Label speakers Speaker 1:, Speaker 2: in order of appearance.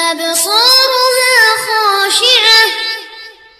Speaker 1: أبصار